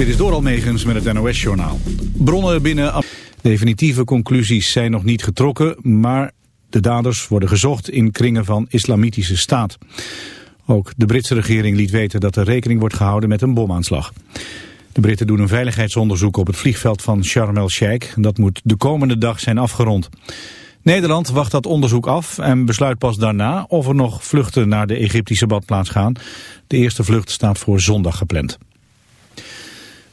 Dit is door Almegens met het NOS-journaal. Bronnen binnen... Definitieve conclusies zijn nog niet getrokken, maar de daders worden gezocht in kringen van islamitische staat. Ook de Britse regering liet weten dat er rekening wordt gehouden met een bomaanslag. De Britten doen een veiligheidsonderzoek op het vliegveld van Sharm el-Sheikh. Dat moet de komende dag zijn afgerond. Nederland wacht dat onderzoek af en besluit pas daarna of er nog vluchten naar de Egyptische badplaats gaan. De eerste vlucht staat voor zondag gepland.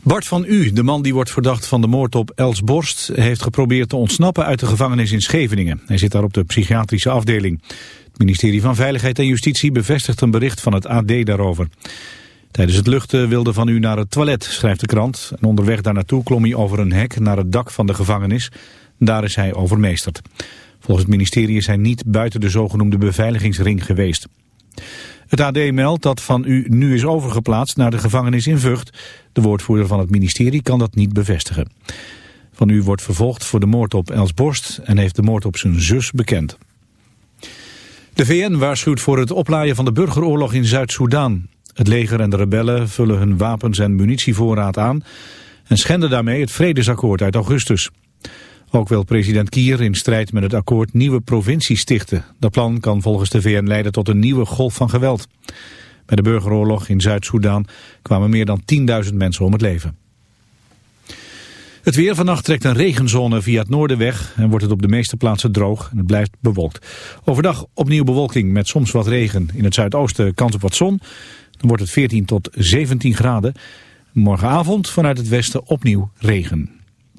Bart van U, de man die wordt verdacht van de moord op Els Borst, heeft geprobeerd te ontsnappen uit de gevangenis in Scheveningen. Hij zit daar op de psychiatrische afdeling. Het ministerie van Veiligheid en Justitie bevestigt een bericht van het AD daarover. Tijdens het luchten wilde Van U naar het toilet, schrijft de krant. En onderweg daar naartoe klom hij over een hek naar het dak van de gevangenis. Daar is hij overmeesterd. Volgens het ministerie is hij niet buiten de zogenoemde beveiligingsring geweest. Het AD meldt dat Van U nu is overgeplaatst naar de gevangenis in Vught. De woordvoerder van het ministerie kan dat niet bevestigen. Van U wordt vervolgd voor de moord op Els Borst en heeft de moord op zijn zus bekend. De VN waarschuwt voor het oplaaien van de burgeroorlog in Zuid-Soedan. Het leger en de rebellen vullen hun wapens en munitievoorraad aan... en schenden daarmee het vredesakkoord uit augustus. Ook wil president Kier in strijd met het akkoord nieuwe provincies stichten. Dat plan kan volgens de VN leiden tot een nieuwe golf van geweld. Bij de burgeroorlog in Zuid-Soedan kwamen meer dan 10.000 mensen om het leven. Het weer vannacht trekt een regenzone via het noorden weg en wordt het op de meeste plaatsen droog en het blijft bewolkt. Overdag opnieuw bewolking met soms wat regen. In het zuidoosten kans op wat zon. Dan wordt het 14 tot 17 graden. Morgenavond vanuit het westen opnieuw regen.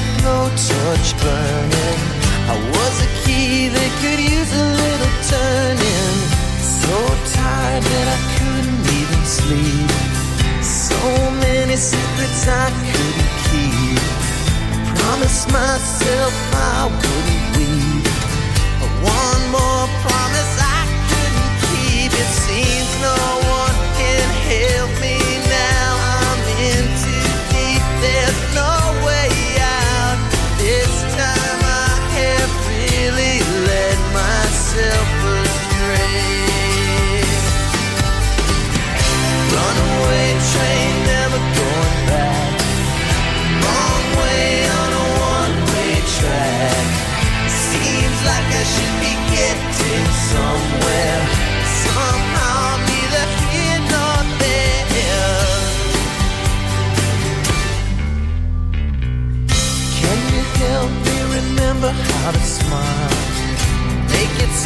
Torch burning. I was a key that could use a little turning. So tired that I couldn't even sleep. So many secrets I couldn't keep. I promised myself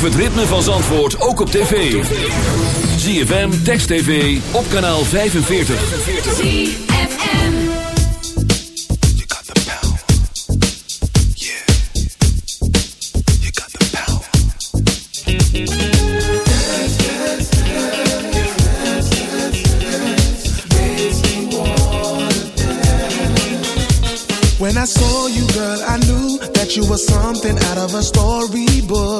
Beleef het ritme van Zandvoort ook op tv. ZFM, Text TV, op kanaal 45. ZFM You got the power. Yeah. You got the power. When I saw you, girl, I knew that you were something out of a storybook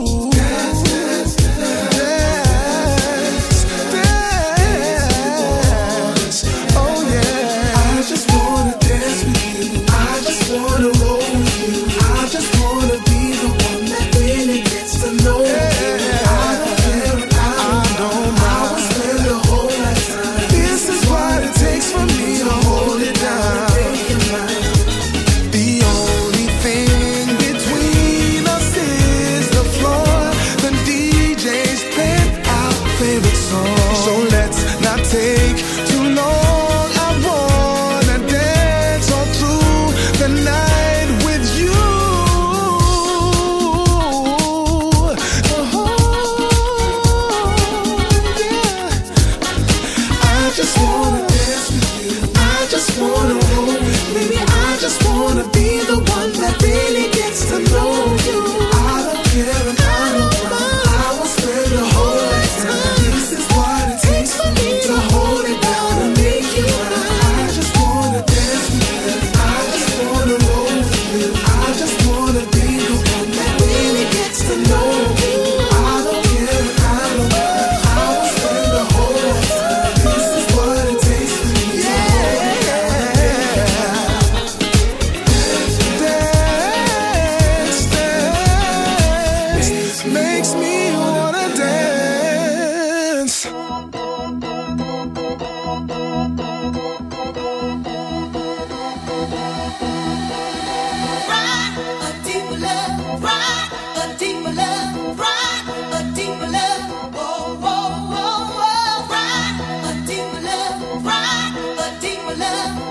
love.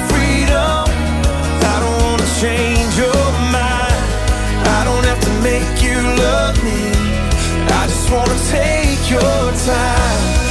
love me. I just wanna take your time.